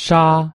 沙